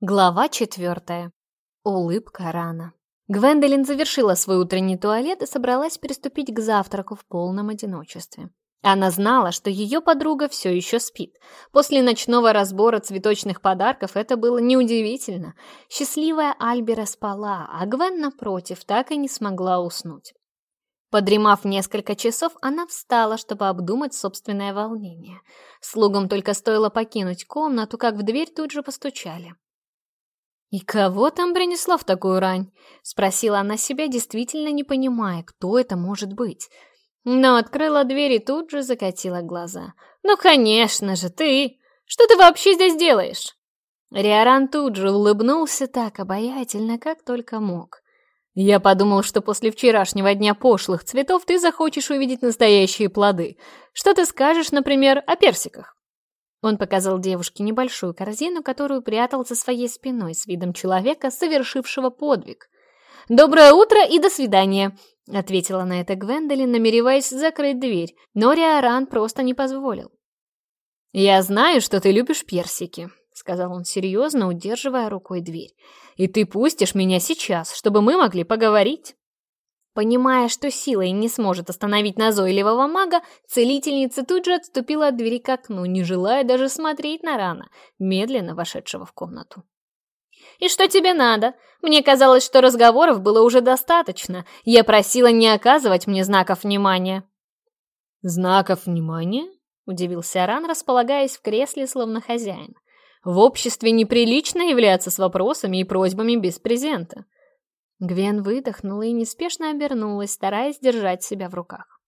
Глава четвертая. Улыбка рана. Гвендолин завершила свой утренний туалет и собралась приступить к завтраку в полном одиночестве. Она знала, что ее подруга все еще спит. После ночного разбора цветочных подарков это было неудивительно. Счастливая Альбера спала, а Гвен, напротив, так и не смогла уснуть. Подремав несколько часов, она встала, чтобы обдумать собственное волнение. Слугам только стоило покинуть комнату, как в дверь тут же постучали. «И кого там принесло в такую рань?» — спросила она себя, действительно не понимая, кто это может быть. Но открыла дверь и тут же закатила глаза. «Ну, конечно же, ты! Что ты вообще здесь делаешь?» Риоран тут же улыбнулся так обаятельно, как только мог. «Я подумал, что после вчерашнего дня пошлых цветов ты захочешь увидеть настоящие плоды. Что ты скажешь, например, о персиках?» Он показал девушке небольшую корзину, которую прятал за своей спиной с видом человека, совершившего подвиг. «Доброе утро и до свидания!» — ответила на это Гвендолин, намереваясь закрыть дверь, но Риоран просто не позволил. «Я знаю, что ты любишь персики», — сказал он серьезно, удерживая рукой дверь. «И ты Понимая, что силой не сможет остановить назойливого мага, целительница тут же отступила от двери к окну, не желая даже смотреть на рана, медленно вошедшего в комнату. «И что тебе надо? Мне казалось, что разговоров было уже достаточно. Я просила не оказывать мне знаков внимания». «Знаков внимания?» — удивился Ран, располагаясь в кресле, словно хозяин. «В обществе неприлично являться с вопросами и просьбами без презента». Гвен выдохнула и неспешно обернулась, стараясь держать себя в руках.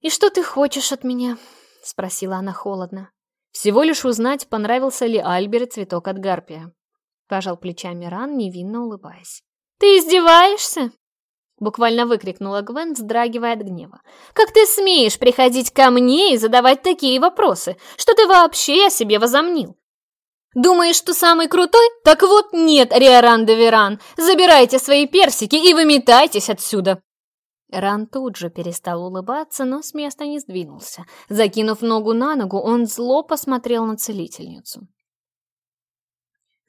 «И что ты хочешь от меня?» — спросила она холодно. «Всего лишь узнать, понравился ли Альбере цветок от гарпия». Пожал плечами Ран, невинно улыбаясь. «Ты издеваешься?» Буквально выкрикнула Гвен, вздрагивая от гнева. «Как ты смеешь приходить ко мне и задавать такие вопросы? Что ты вообще о себе возомнил? Думаешь, что самый крутой? Так вот нет, Риоран де Веран. Забирайте свои персики и выметайтесь отсюда. Ран тут же перестал улыбаться, но с места не сдвинулся. Закинув ногу на ногу, он зло посмотрел на целительницу.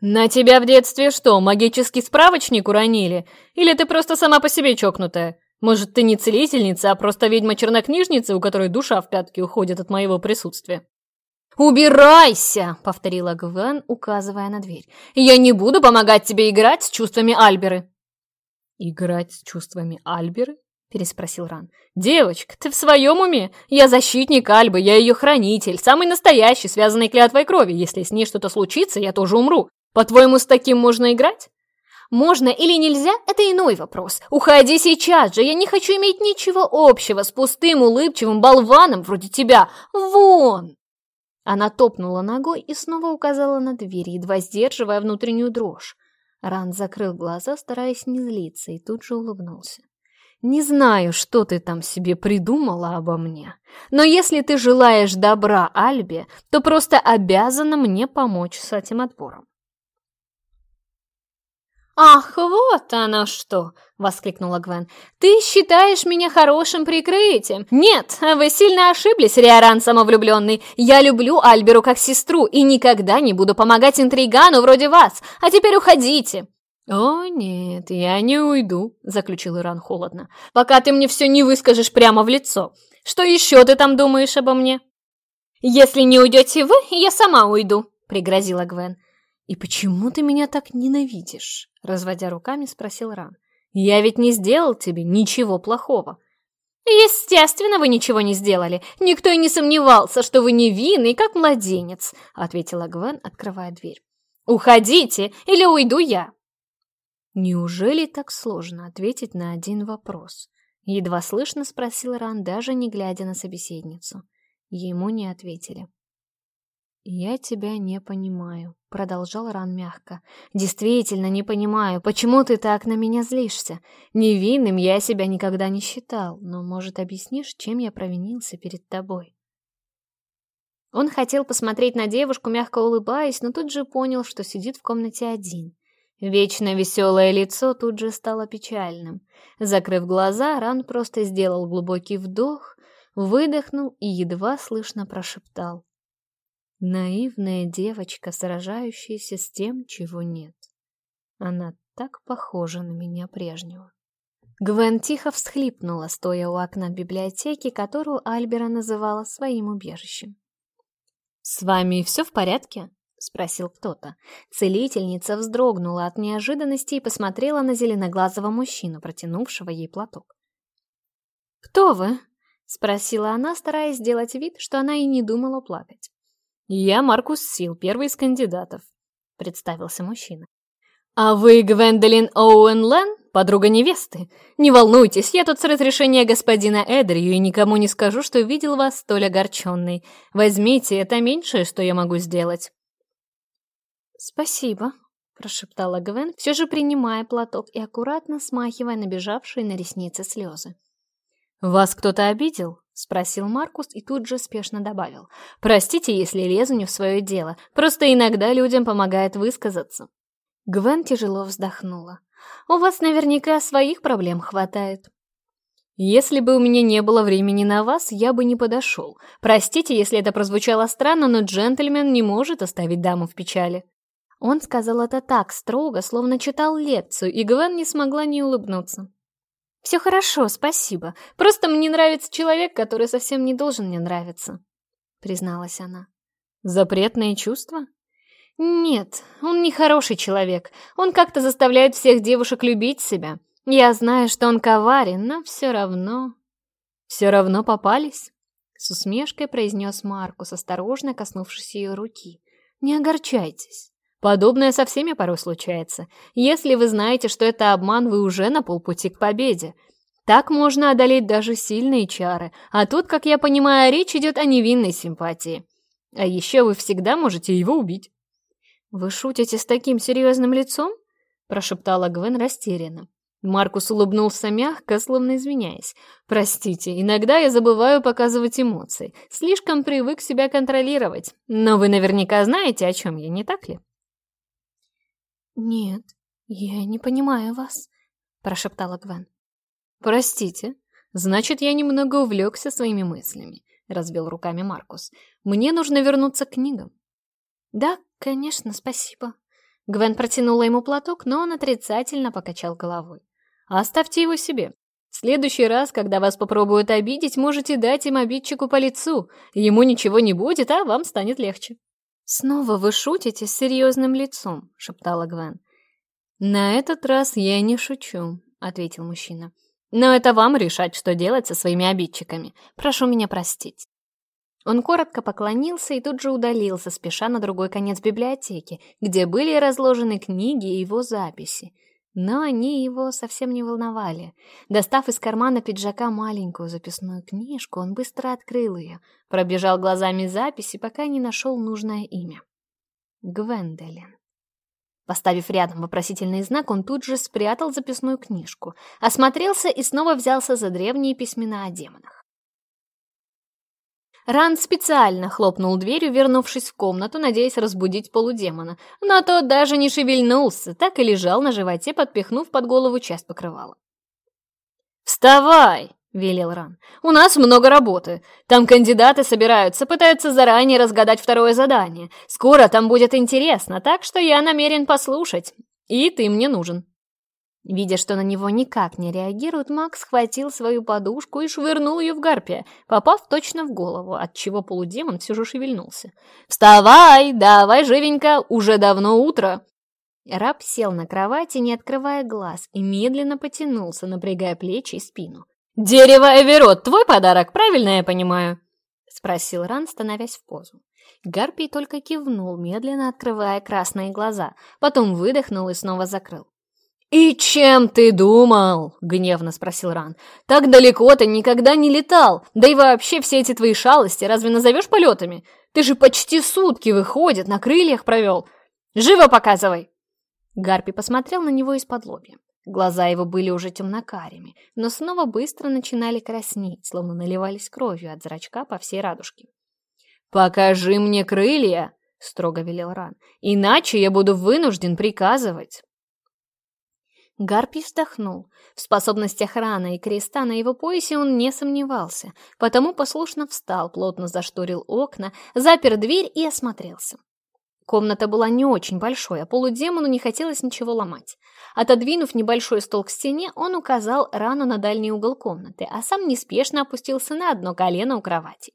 «На тебя в детстве что, магический справочник уронили? Или ты просто сама по себе чокнутая? Может, ты не целительница, а просто ведьма-чернокнижница, у которой душа в пятки уходит от моего присутствия?» «Убирайся!» — повторила Гвен, указывая на дверь. «Я не буду помогать тебе играть с чувствами Альберы!» «Играть с чувствами Альберы?» — переспросил Ран. «Девочка, ты в своем уме? Я защитник Альбы, я ее хранитель, самый настоящий, связанный клятвой крови. Если с ней что-то случится, я тоже умру. По-твоему, с таким можно играть?» Можно или нельзя – это иной вопрос. Уходи сейчас же, я не хочу иметь ничего общего с пустым улыбчивым болваном вроде тебя. Вон! Она топнула ногой и снова указала на дверь, едва сдерживая внутреннюю дрожь. Ран закрыл глаза, стараясь не злиться, и тут же улыбнулся. «Не знаю, что ты там себе придумала обо мне, но если ты желаешь добра Альбе, то просто обязана мне помочь с этим отбором. «Ах, вот оно что!» — воскликнула Гвен. «Ты считаешь меня хорошим прикрытием? Нет, вы сильно ошиблись, Риоран самовлюбленный. Я люблю Альберу как сестру и никогда не буду помогать интригану вроде вас. А теперь уходите!» «О, нет, я не уйду», — заключил Иран холодно, «пока ты мне все не выскажешь прямо в лицо. Что еще ты там думаешь обо мне?» «Если не уйдете вы, я сама уйду», — пригрозила Гвен. «И почему ты меня так ненавидишь?» — разводя руками, спросил Ран. «Я ведь не сделал тебе ничего плохого». «Естественно, вы ничего не сделали. Никто и не сомневался, что вы невинный, как младенец», — ответила Гвен, открывая дверь. «Уходите, или уйду я». «Неужели так сложно ответить на один вопрос?» Едва слышно спросил Ран, даже не глядя на собеседницу. Ему не ответили. «Я тебя не понимаю», — продолжал Ран мягко. «Действительно не понимаю, почему ты так на меня злишься? Невинным я себя никогда не считал, но, может, объяснишь, чем я провинился перед тобой?» Он хотел посмотреть на девушку, мягко улыбаясь, но тут же понял, что сидит в комнате один. Вечно веселое лицо тут же стало печальным. Закрыв глаза, Ран просто сделал глубокий вдох, выдохнул и едва слышно прошептал. Наивная девочка, сражающаяся с тем, чего нет. Она так похожа на меня прежнего. Гвен тихо всхлипнула, стоя у окна библиотеки, которую Альбера называла своим убежищем. «С вами все в порядке?» — спросил кто-то. Целительница вздрогнула от неожиданности и посмотрела на зеленоглазого мужчину, протянувшего ей платок. «Кто вы?» — спросила она, стараясь сделать вид, что она и не думала плакать. «Я Маркус Сил, первый из кандидатов», — представился мужчина. «А вы Гвендолин Оуэн Лен, подруга невесты? Не волнуйтесь, я тут с разрешения господина Эдрию и никому не скажу, что видел вас столь огорченной. Возьмите, это меньшее, что я могу сделать». «Спасибо», — прошептала Гвен, все же принимая платок и аккуратно смахивая набежавшие на ресницы слезы. «Вас кто-то обидел?» — Спросил Маркус и тут же спешно добавил. «Простите, если лезу не в свое дело. Просто иногда людям помогает высказаться». Гвен тяжело вздохнула. «У вас наверняка своих проблем хватает». «Если бы у меня не было времени на вас, я бы не подошел. Простите, если это прозвучало странно, но джентльмен не может оставить даму в печали». Он сказал это так строго, словно читал лекцию, и Гвен не смогла не улыбнуться. Все хорошо, спасибо. Просто мне нравится человек, который совсем не должен мне нравиться», — призналась она. «Запретные чувства?» «Нет, он не хороший человек. Он как-то заставляет всех девушек любить себя. Я знаю, что он коварен, но все равно...» «Все равно попались?» С усмешкой произнес Маркус, осторожно коснувшись ее руки. «Не огорчайтесь». Подобное со всеми порой случается. Если вы знаете, что это обман, вы уже на полпути к победе. Так можно одолеть даже сильные чары. А тут, как я понимаю, речь идет о невинной симпатии. А еще вы всегда можете его убить. «Вы шутите с таким серьезным лицом?» – прошептала Гвен растерянно. Маркус улыбнулся мягко, словно извиняясь. «Простите, иногда я забываю показывать эмоции. Слишком привык себя контролировать. Но вы наверняка знаете, о чем я, не так ли?» «Нет, я не понимаю вас», — прошептала Гвен. «Простите, значит, я немного увлекся своими мыслями», — развел руками Маркус. «Мне нужно вернуться к книгам». «Да, конечно, спасибо». Гвен протянула ему платок, но он отрицательно покачал головой. «Оставьте его себе. В следующий раз, когда вас попробуют обидеть, можете дать им обидчику по лицу. Ему ничего не будет, а вам станет легче». снова вы шутите с серьезным лицом», — шептала Гвен. «На этот раз я не шучу», — ответил мужчина. «Но это вам решать, что делать со своими обидчиками. Прошу меня простить». Он коротко поклонился и тут же удалился, спеша на другой конец библиотеки, где были разложены книги и его записи. Но они его совсем не волновали. Достав из кармана пиджака маленькую записную книжку, он быстро открыл ее, пробежал глазами записи, пока не нашел нужное имя. Гвендолин. Поставив рядом вопросительный знак, он тут же спрятал записную книжку, осмотрелся и снова взялся за древние письмена о демонах. Ран специально хлопнул дверью, вернувшись в комнату, надеясь разбудить полудемона. Но тот даже не шевельнулся, так и лежал на животе, подпихнув под голову часть покрывала. «Вставай!» — велел Ран. «У нас много работы. Там кандидаты собираются, пытаются заранее разгадать второе задание. Скоро там будет интересно, так что я намерен послушать. И ты мне нужен». Видя, что на него никак не реагирует, Макс схватил свою подушку и швырнул ее в гарпия, попав точно в голову, отчего полудемон все же шевельнулся. «Вставай! Давай живенько! Уже давно утро!» Раб сел на кровати, не открывая глаз, и медленно потянулся, напрягая плечи и спину. «Дерево Эверот, твой подарок, правильно я понимаю?» — спросил Ран, становясь в позу. Гарпий только кивнул, медленно открывая красные глаза, потом выдохнул и снова закрыл. «И чем ты думал?» — гневно спросил Ран. «Так далеко ты никогда не летал. Да и вообще все эти твои шалости разве назовешь полетами? Ты же почти сутки, выходит, на крыльях провел. Живо показывай!» Гарпи посмотрел на него из-под лобья. Глаза его были уже темнокарими, но снова быстро начинали краснеть, словно наливались кровью от зрачка по всей радужке. «Покажи мне крылья!» — строго велел Ран. «Иначе я буду вынужден приказывать». Гарпий вздохнул. В способностях рана и креста на его поясе он не сомневался, потому послушно встал, плотно зашторил окна, запер дверь и осмотрелся. Комната была не очень большой, а полудемону не хотелось ничего ломать. Отодвинув небольшой стол к стене, он указал рану на дальний угол комнаты, а сам неспешно опустился на одно колено у кровати.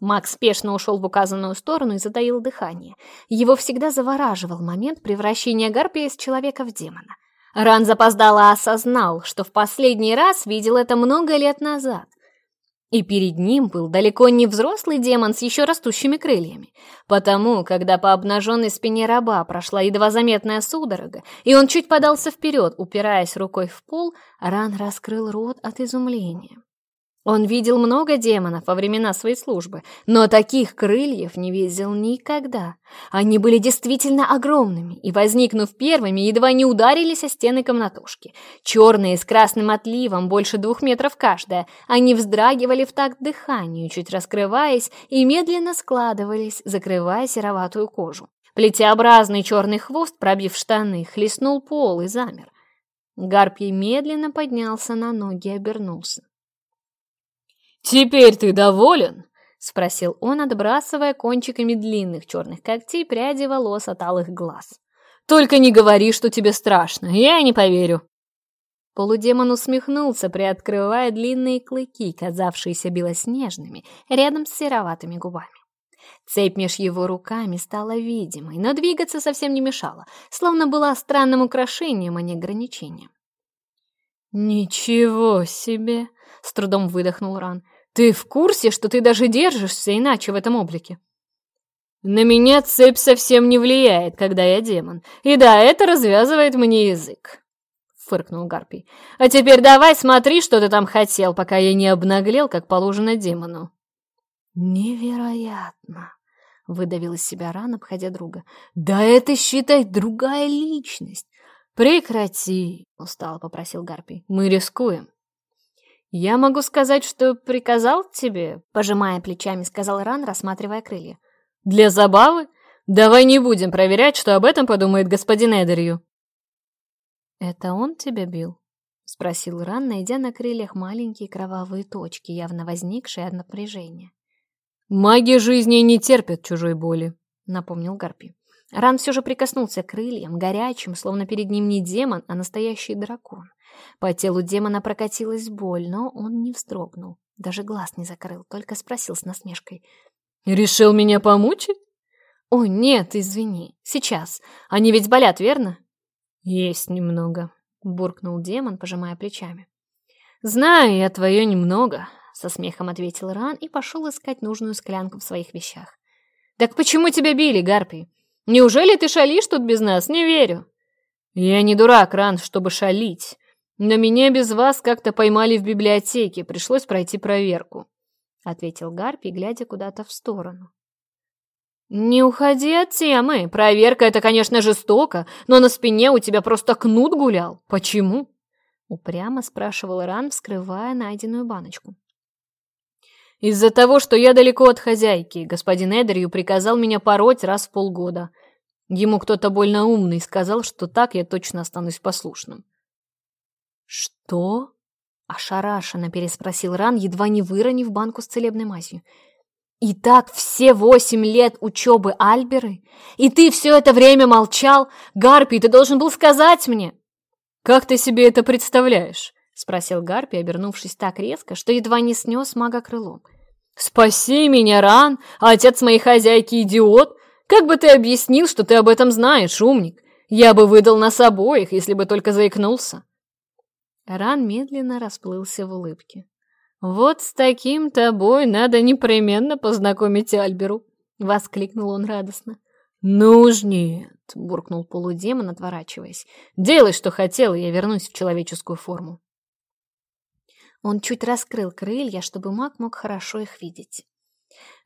Макс спешно ушел в указанную сторону и затаил дыхание. Его всегда завораживал момент превращения Гарпия из человека в демона. Ран запоздало осознал, что в последний раз видел это много лет назад. И перед ним был далеко не взрослый демон с еще растущими крыльями. Потому, когда по обнаженной спине раба прошла едва заметная судорога, и он чуть подался вперед, упираясь рукой в пол, Ран раскрыл рот от изумления. Он видел много демонов во времена своей службы, но таких крыльев не видел никогда. Они были действительно огромными, и, возникнув первыми, едва не ударились о стены комнатушки. Черные, с красным отливом, больше двух метров каждая, они вздрагивали в такт дыханию, чуть раскрываясь, и медленно складывались, закрывая сероватую кожу. Плетеобразный черный хвост, пробив штаны, хлестнул пол и замер. Гарпий медленно поднялся на ноги и обернулся. «Теперь ты доволен?» — спросил он, отбрасывая кончиками длинных черных когтей пряди волос от алых глаз. «Только не говори, что тебе страшно, я не поверю». Полудемон усмехнулся, приоткрывая длинные клыки, казавшиеся белоснежными, рядом с сероватыми губами. Цепь меж его руками стала видимой, но двигаться совсем не мешала, словно была странным украшением, а не ограничением. «Ничего себе!» — с трудом выдохнул Ран. Ты в курсе, что ты даже держишься иначе в этом облике? На меня цепь совсем не влияет, когда я демон. И да, это развязывает мне язык. Фыркнул Гарпий. А теперь давай смотри, что ты там хотел, пока я не обнаглел, как положено демону. Невероятно. Выдавил из себя ран, обходя друга. «Да это, считай, другая личность!» «Прекрати!» — устало попросил Гарпий. «Мы рискуем. «Я могу сказать, что приказал тебе?» — пожимая плечами, сказал Ран, рассматривая крылья. «Для забавы? Давай не будем проверять, что об этом подумает господин Эдерью». «Это он тебя бил?» — спросил Ран, найдя на крыльях маленькие кровавые точки, явно возникшие от напряжения. «Маги жизни не терпят чужой боли», — напомнил Гарпи. Ран все же прикоснулся к крыльям, горячим, словно перед ним не демон, а настоящий дракон. По телу демона прокатилась боль, но он не вздрогнул. Даже глаз не закрыл, только спросил с насмешкой. «Решил меня помучить?» «О, нет, извини. Сейчас. Они ведь болят, верно?» «Есть немного», — буркнул демон, пожимая плечами. «Знаю я твое Неужели ты шалишь тут без нас? Не верю. Я не дурак, Ран, чтобы шалить. Но меня без вас как-то поймали в библиотеке, пришлось пройти проверку. Ответил Гарпий, глядя куда-то в сторону. «Не уходи от темы. Проверка — это, конечно, жестоко, но на спине у тебя просто кнут гулял. Почему?» Упрямо спрашивал Ран, вскрывая найденную баночку. Из-за того, что я далеко от хозяйки, господин Эдерью приказал меня пороть раз в полгода. Ему кто-то больно умный сказал, что так я точно останусь послушным. «Что?» – ошарашенно переспросил Ран, едва не выронив банку с целебной мазью. «И так все восемь лет учебы Альберы? И ты все это время молчал? Гарпий, ты должен был сказать мне!» «Как ты себе это представляешь?» спросил Гарпий, обернувшись так резко, что едва не снес мага крылом. «Спаси меня, Ран! Отец моей хозяйки идиот! Как бы ты объяснил, что ты об этом знаешь, умник? Я бы выдал нас обоих, если бы только заикнулся!» Ран медленно расплылся в улыбке. «Вот с таким тобой надо непременно познакомить Альберу!» — воскликнул он радостно. «Ну уж нет!» — буркнул полудемон, отворачиваясь. «Делай, что Он чуть раскрыл крылья, чтобы маг мог хорошо их видеть.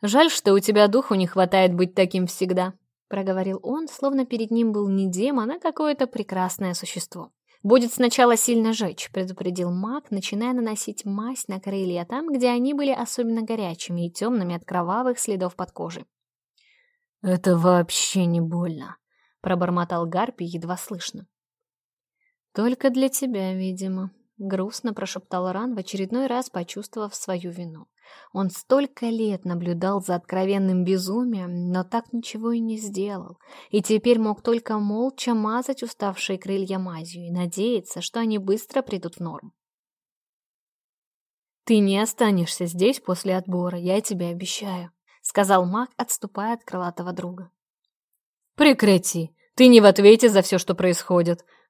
«Жаль, что у тебя духу не хватает быть таким всегда», — проговорил он, словно перед ним был не демон, а какое-то прекрасное существо. «Будет сначала сильно жечь», — предупредил маг, начиная наносить мазь на крылья там, где они были особенно горячими и темными от кровавых следов под кожей. «Это вообще не больно», — пробормотал Гарпи едва слышно. «Только для тебя, видимо», грустно прошептал Ран, в очередной раз почувствовав свою вину. Он столько лет наблюдал за откровенным безумием, но так ничего и не сделал, и теперь мог только молча мазать уставшие крылья мазью и надеяться, что они быстро придут в норму. «Ты не останешься здесь после отбора, я тебе обещаю», — сказал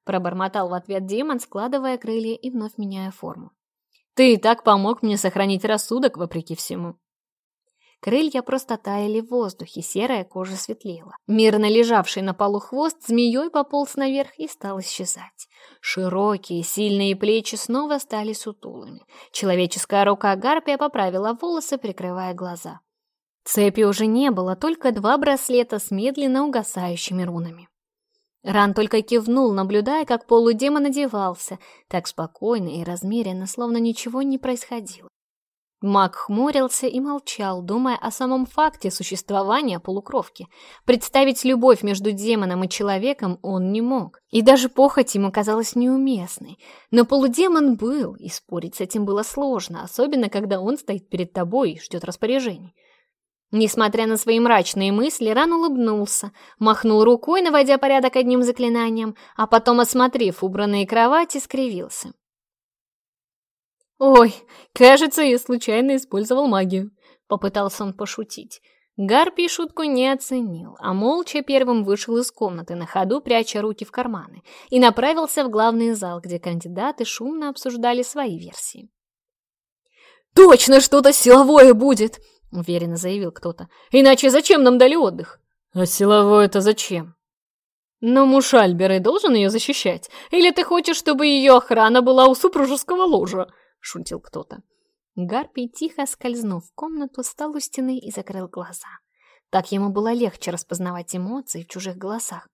маг, отступая от крылатого друга. «Прекрати! Ты не в ответе за все, что происходит!» — пробормотал в ответ демон, складывая крылья и вновь меняя форму. «Ты и так помог мне сохранить рассудок, вопреки всему!» Крылья просто таяли в воздухе, серая кожа светлела. Мирно лежавший на полу хвост змеей пополз наверх и стал исчезать. Широкие, сильные плечи снова стали сутулыми. Человеческая рука гарпия поправила волосы, прикрывая глаза. Цепи уже не было, только два браслета с медленно угасающими рунами. Ран только кивнул, наблюдая, как полудемон одевался, так спокойно и размеренно, словно ничего не происходило. Маг хмурился и молчал, думая о самом факте существования полукровки. Представить любовь между демоном и человеком он не мог, и даже похоть ему казалась неуместной. Но полудемон был, и спорить с этим было сложно, особенно когда он стоит перед тобой и ждет распоряжений. Несмотря на свои мрачные мысли, Ран улыбнулся, махнул рукой, наводя порядок одним заклинанием, а потом, осмотрев убранные кровати, скривился. «Ой, кажется, я случайно использовал магию», — попытался он пошутить. Гарпий шутку не оценил, а молча первым вышел из комнаты, на ходу пряча руки в карманы, и направился в главный зал, где кандидаты шумно обсуждали свои версии. «Точно что-то силовое будет!» уверенно заявил кто-то. «Иначе зачем нам дали отдых?» «А силовой это зачем?» «Но муж Альберы должен ее защищать? Или ты хочешь, чтобы ее охрана была у супружеского ложа?» — шутил кто-то. Гарпий, тихо скользнув в комнату, стал у стены и закрыл глаза. Так ему было легче распознавать эмоции в чужих голосах.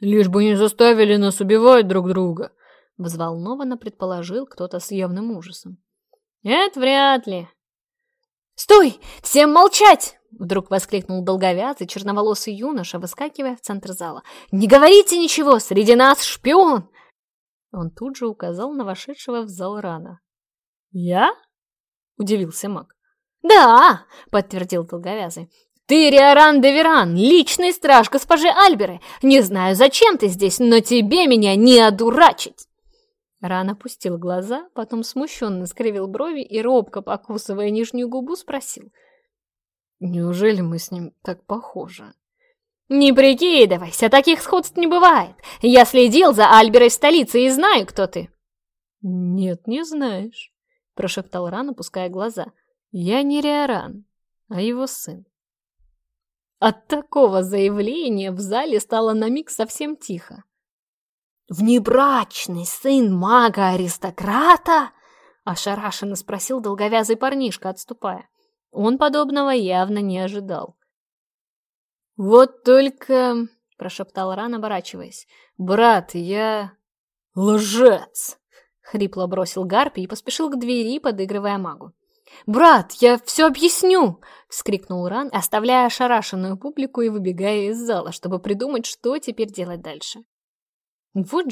«Лишь бы не заставили нас убивать друг друга!» — взволнованно предположил кто-то с явным ужасом. «Это вряд ли!» «Стой! Всем молчать!» Вдруг воскликнул долговязый черноволосый юноша, выскакивая в центр зала. «Не говорите ничего! Среди нас шпион!» Он тут же указал на вошедшего в зал рана. «Я?» — удивился маг. «Да!» — подтвердил долговязый. «Ты Риоран де Веран, личный страж госпожи Альберы! Не знаю, зачем ты здесь, но тебе меня не одурачить!» Ран опустил глаза, потом смущенно скривил брови и, робко покусывая нижнюю губу, спросил. «Неужели мы с ним так похожи?» «Не прикидывайся, таких сходств не бывает. Я следил за Альберой в столице и знаю, кто ты». «Нет, не знаешь», — прошептал Ран, опуская глаза. «Я не Риоран, а его сын». От такого заявления в зале стало на миг совсем тихо. «Внебрачный сын мага-аристократа?» — ошарашенно спросил долговязый парнишка, отступая. Он подобного явно не ожидал. «Вот только...» — прошептал Ран, оборачиваясь. «Брат, я...» «Лжец!» — хрипло бросил Гарпи и поспешил к двери, подыгрывая магу. «Брат, я все объясню!» — вскрикнул Ран, оставляя ошарашенную публику и выбегая из зала, чтобы придумать, что теперь делать дальше. «Вот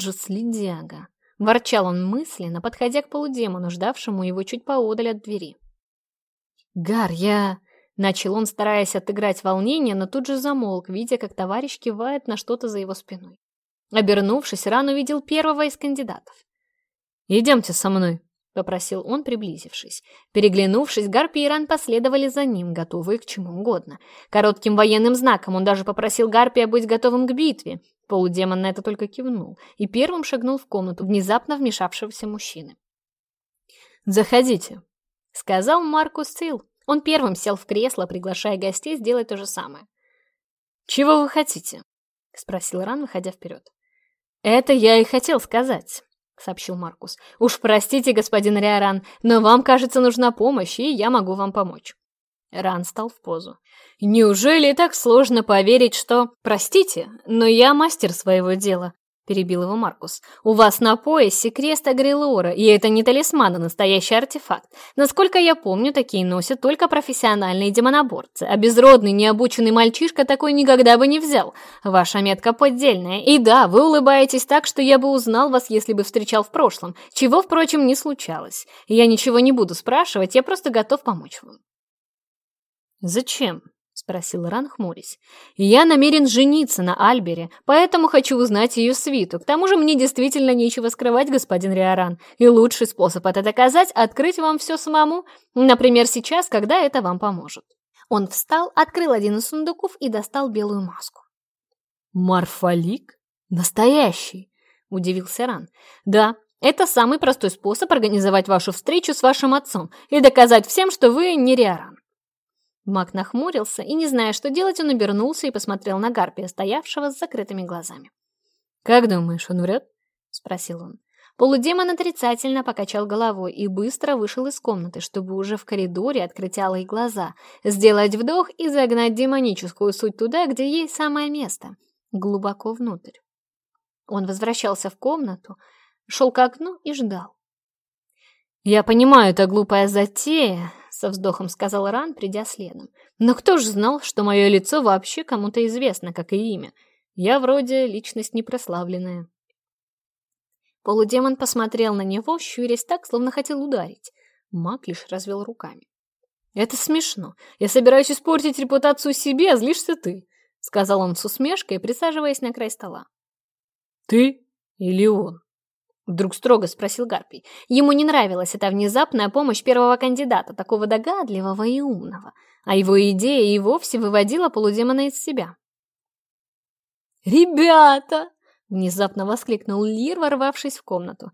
же следяга!» — ворчал он мысленно, подходя к полудемону, ждавшему его чуть поодаль от двери. «Гар, я...» Начал он, стараясь отыграть волнение, но тут же замолк, видя, как товарищ кивает на что-то за его спиной. Обернувшись, Ран увидел первого из кандидатов. «Идемте со мной», — попросил он, приблизившись. Переглянувшись, Гарпи и Ран последовали за ним, готовые к чему угодно. Коротким военным знаком он даже попросил Гарпия быть готовым к битве. Полудемон на это только кивнул и первым шагнул в комнату внезапно вмешавшегося мужчины. «Заходите», — сказал Маркус Цил, он первым сел в кресло, приглашая гостей сделать то же самое. «Чего вы хотите?» — спросил Ран, выходя вперед. «Это я и хотел сказать», — сообщил Маркус. «Уж простите, господин Риоран, но вам, кажется, нужна помощь, и я могу вам помочь». Ран стал в позу. «Неужели так сложно поверить, что... Простите, но я мастер своего дела. — перебил его Маркус. «У вас на поясе крест Агрилора, и это не талисман, а настоящий артефакт. Насколько я помню, такие носят только профессиональные демоноборцы, а безродный, необученный мальчишка такой никогда бы не взял. Ваша метка поддельная. И да, вы улыбаетесь так, что я бы узнал вас, если бы встречал в прошлом, чего, впрочем, не случалось. Я ничего не буду спрашивать, я просто готов помочь вам». «Зачем?» — спросил Ран, хмурясь. «Я намерен жениться на Альбере, поэтому хочу узнать ее свиту. К тому же мне действительно нечего скрывать, господин Риоран, и лучший способ это доказать — открыть вам все самому, например, сейчас, когда это вам поможет». Он встал, открыл один из сундуков и достал белую маску. «Марфалик? Настоящий?» — удивился Ран. «Да, это самый простой способ организовать вашу встречу с вашим отцом и доказать всем, что вы не Риоран. Макнах нахмурился и, не зная, что делать, он обернулся и посмотрел на Гарпия, стоявшего с закрытыми глазами. «Как думаешь, он врет?» — спросил он. Полудемон отрицательно покачал головой и быстро вышел из комнаты, чтобы уже в коридоре открыть алые глаза, сделать вдох и загнать демоническую суть туда, где ей самое место — глубоко внутрь. Он возвращался в комнату, шел к окну и ждал. «Я понимаю, это глупая затея», со вздохом сказал Ран, придя следом. Но кто ж знал, что мое лицо вообще кому-то известно, как и имя? Я вроде личность непрославленная. Полудемон посмотрел на него, щурясь так, словно хотел ударить. Маг лишь развел руками. «Это смешно. Я собираюсь испортить репутацию себе, а злишься ты», — сказал он с усмешкой, присаживаясь на край стола. «Ты или он?» Вдруг строго спросил Гарпий. Ему не нравилась эта внезапная помощь первого кандидата, такого догадливого и умного, а его идея и вовсе выводила полудемона из себя. «Ребята!» — внезапно воскликнул Лир, ворвавшись в комнату.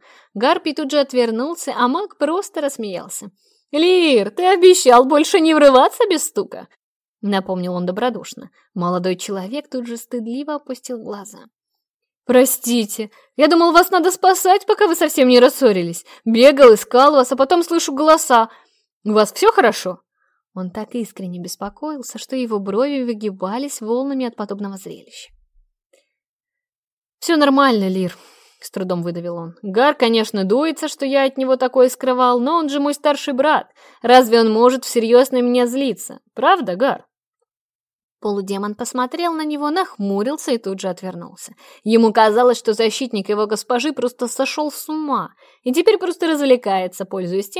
Гарпий тут же отвернулся, а маг просто рассмеялся. «Лир, ты обещал больше не врываться без стука!» Напомнил он добродушно. Молодой человек тут же стыдливо опустил глаза. «Простите, я думал, вас надо спасать, пока вы совсем не рассорились. Бегал, искал вас, а потом слышу голоса. У вас все хорошо?» Он так искренне беспокоился, что его брови выгибались волнами от подобного зрелища. «Все нормально, Лир», — с трудом выдавил он. «Гар, конечно, дуется, что я от него такое скрывал, но он же мой старший брат. Разве он может всерьез на меня злиться? Правда, Гар?» Полудемон посмотрел на него, нахмурился и тут же отвернулся. Ему казалось, что защитник его госпожи просто сошел с ума и теперь просто развлекается, пользуясь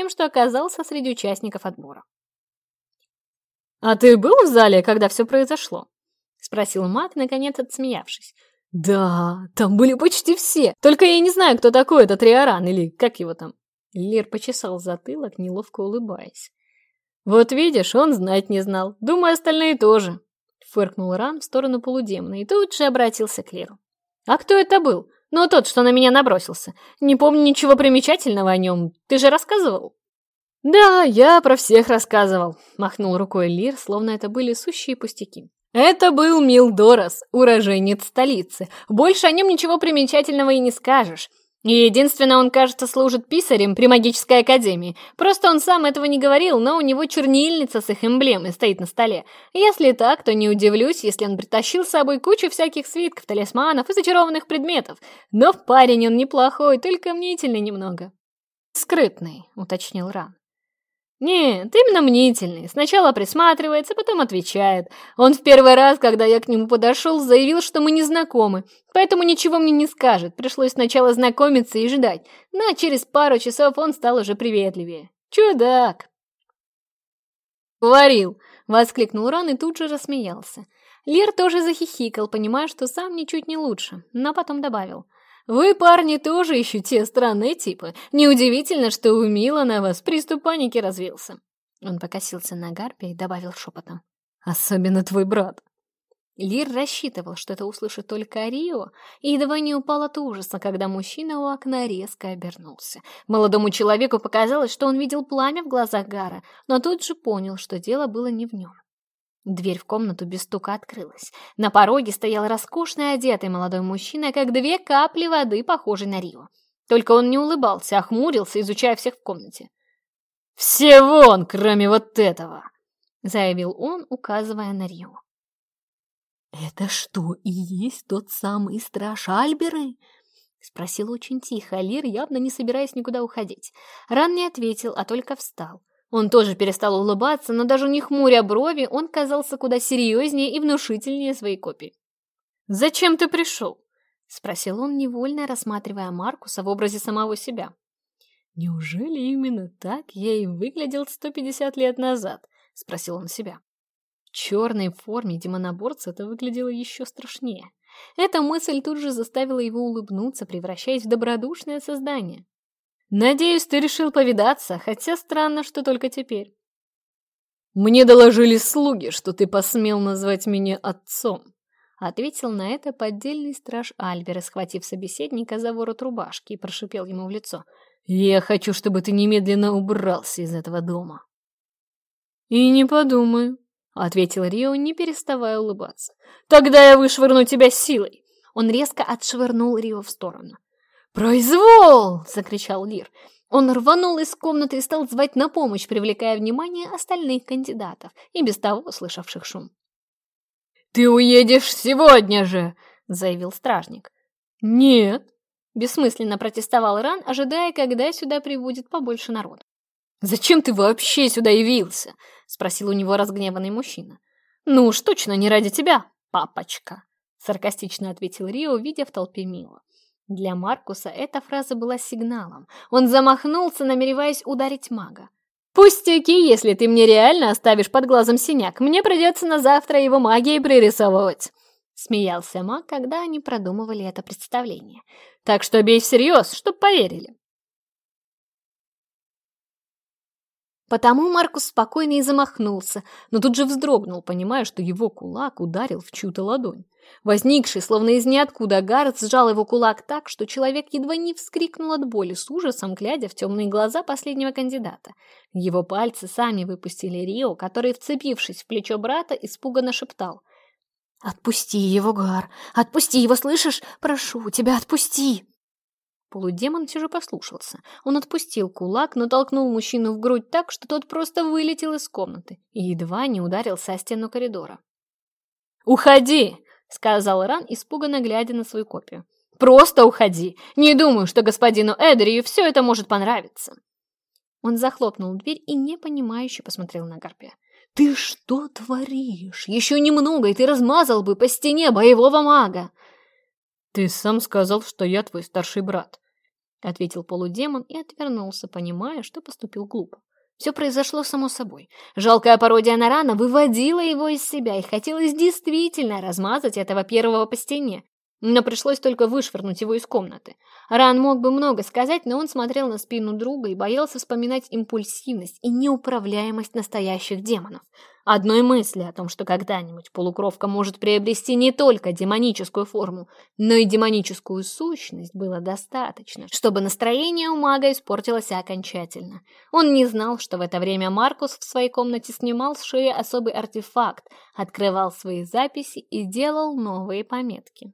фыркнул Рам в сторону полудемной и тут же обратился к Леру. «А кто это был? Ну, тот, что на меня набросился. Не помню ничего примечательного о нем. Ты же рассказывал?» «Да, я про всех рассказывал», — махнул рукой Лир, словно это были сущие пустяки. «Это был Милдорас, уроженец столицы. Больше о нем ничего примечательного и не скажешь. Единственное, писарем при магической Академии. Просто он сам этого не говорил, но у него чернильница с их эмблемой стоит на столе. Если так, то не удивлюсь, если он притащил с собой кучу всяких свитков, талисманов и зачарованных предметов. Но парень он неплохой, только мнительный немного. «Скрытный», — уточнил Ран. «Не, ты мнительный. Сначала присматривается, потом отвечает. Он в первый раз, когда я к нему подошел, заявил, что мы не знакомы, поэтому ничего мне не скажет. Пришлось сначала знакомиться и ждать. Но ну, а через пару часов он стал уже приветливее. Чудак!» «Говорил!» — воскликнул Ран и тут же рассмеялся. Лер тоже захихикал, понимая, что сам ничуть не лучше, но потом добавил — вы, парни, тоже еще те странные типы. Неудивительно, что у Мила на вас приступ паники развился». Он покосился на Гарпи и добавил шепотом. «Особенно твой брат». Лир рассчитывал, что это услышит только Рио, и едва не упал от ужаса, когда мужчина у окна резко обернулся. Молодому человеку показалось, что он видел пламя в глазах Гара, но тут же понял, что дело было не в нем. Дверь в комнату без стука открылась. На пороге стоял роскошно одетый молодой мужчина, как две капли воды, похожий на Рио. Только он не улыбался, а хмурился, изучая всех в комнате. «Все вон, кроме вот этого!» — заявил он, указывая на Рио. «Это что, и есть тот самый страж Альберы?» — спросил очень тихо Лир, явно не собираясь никуда уходить. Ран не ответил, а только встал. Он тоже перестал улыбаться, но даже не хмуря брови, он казался куда серьезнее и внушительнее своей копии. «Зачем ты пришел?» — спросил он, невольно рассматривая Маркуса в образе самого себя. «Неужели именно так я и выглядел 150 лет назад?» — спросил он себя. В черной форме демоноборца это выглядело еще страшнее. Эта мысль тут же заставила его улыбнуться, превращаясь в добродушное создание. Надеюсь, ты решил повидаться, хотя странно, что только теперь. Мне доложили слуги, что ты посмел назвать меня отцом. Ответил на это поддельный страж Альбера, схватив собеседника за ворот рубашки и прошипел ему в лицо. «Я хочу, чтобы ты немедленно убрался из этого дома». «И не подумаю», — ответил Рио, не переставая улыбаться. «Тогда я вышвырну тебя силой». Он резко отшвырнул Рио в сторону. «Произвол!» — закричал Лир. Он рванул из комнаты и стал звать на помощь, привлекая внимание остальных кандидатов и без того слышавших шум. «Ты уедешь сегодня же!» — заявил стражник. «Нет!» — бессмысленно протестовал Ран, ожидая, когда сюда прибудет побольше народу. «Зачем ты вообще сюда явился?» — спросил у него разгневанный мужчина. «Ну уж точно не ради тебя, папочка!» — саркастично ответил Рио, видя в толпе Мила. Для Маркуса эта фраза была сигналом. Он замахнулся, намереваясь ударить мага. «Пустяки, если ты мне реально оставишь под глазом синяк. Мне придется на завтра его магией пририсовывать!» Смеялся маг, когда они продумывали это представление. «Так что бей всерьез, чтоб поверили!» Потому Маркус спокойно и замахнулся, но тут же вздрогнул, понимая, что его кулак ударил в чью-то ладонь. Возникший, словно из ниоткуда, Гаррет сжал его кулак так, что человек едва не вскрикнул от боли с ужасом, глядя в темные Полудемон все же послушался. Он отпустил кулак, но толкнул мужчину в грудь так, что тот просто вылетел из комнаты и едва не ударился о стену коридора. «Уходи!» — сказал Ран, испуганно глядя на свою копию. «Просто уходи! Не думаю, что господину Эдрию все это может понравиться!» Он захлопнул дверь и непонимающе посмотрел на Гарпия. «Ты что творишь? Еще немного, и ты размазал бы по стене боевого мага!» «Ты сам сказал, что я твой старший брат», — ответил полудемон и отвернулся, понимая, что поступил глупо. Все произошло само собой. Жалкая пародия на рана выводила его из себя, и хотелось действительно размазать этого первого по стене. Но пришлось только вышвырнуть его из комнаты. Ран мог бы много сказать, но он смотрел на спину друга и боялся вспоминать импульсивность и неуправляемость настоящих демонов. Одной мысли о том, что когда-нибудь полукровка может приобрести не только демоническую форму, но и демоническую сущность, было достаточно, чтобы настроение у мага испортилось окончательно. Он не знал, что в это время Маркус в своей комнате снимал с шеи особый артефакт, открывал свои записи и делал новые пометки.